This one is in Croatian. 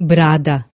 brada.